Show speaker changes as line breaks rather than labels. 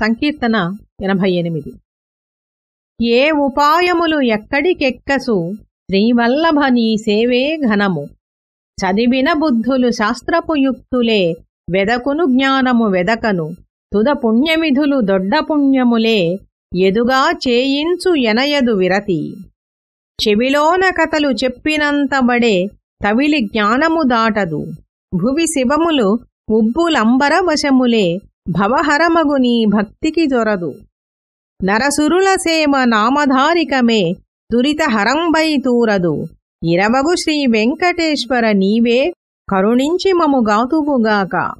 సంకీర్తన ఎనభై ఎనిమిది ఏ ఉపాయములు ఎక్కడికెక్కసు శ్రీవల్లభ నీ సేవే ఘనము. చదివిన బుద్ధులు శాస్త్రపు యుక్తులే వెదకును జ్ఞానము వెదకను. తుద పుణ్యమిధులు దొడ్డ పుణ్యములే ఎదుగా చేయించు ఎనయదు విరతి. చెవిలోన కథలు చెప్పినంతబడే తవిలి జ్ఞానము దాటదు. భువి శివములు ఉబ్బులంబర వశములే భవహరమగు నీ భక్తికి జొరదు. నరసురుల సేమ నామధారికమే దురితహరంబై తూరదు. ఇరవగు శ్రీ వెంకటేశ్వర నీవే కరుణించి మము గాతువుగాక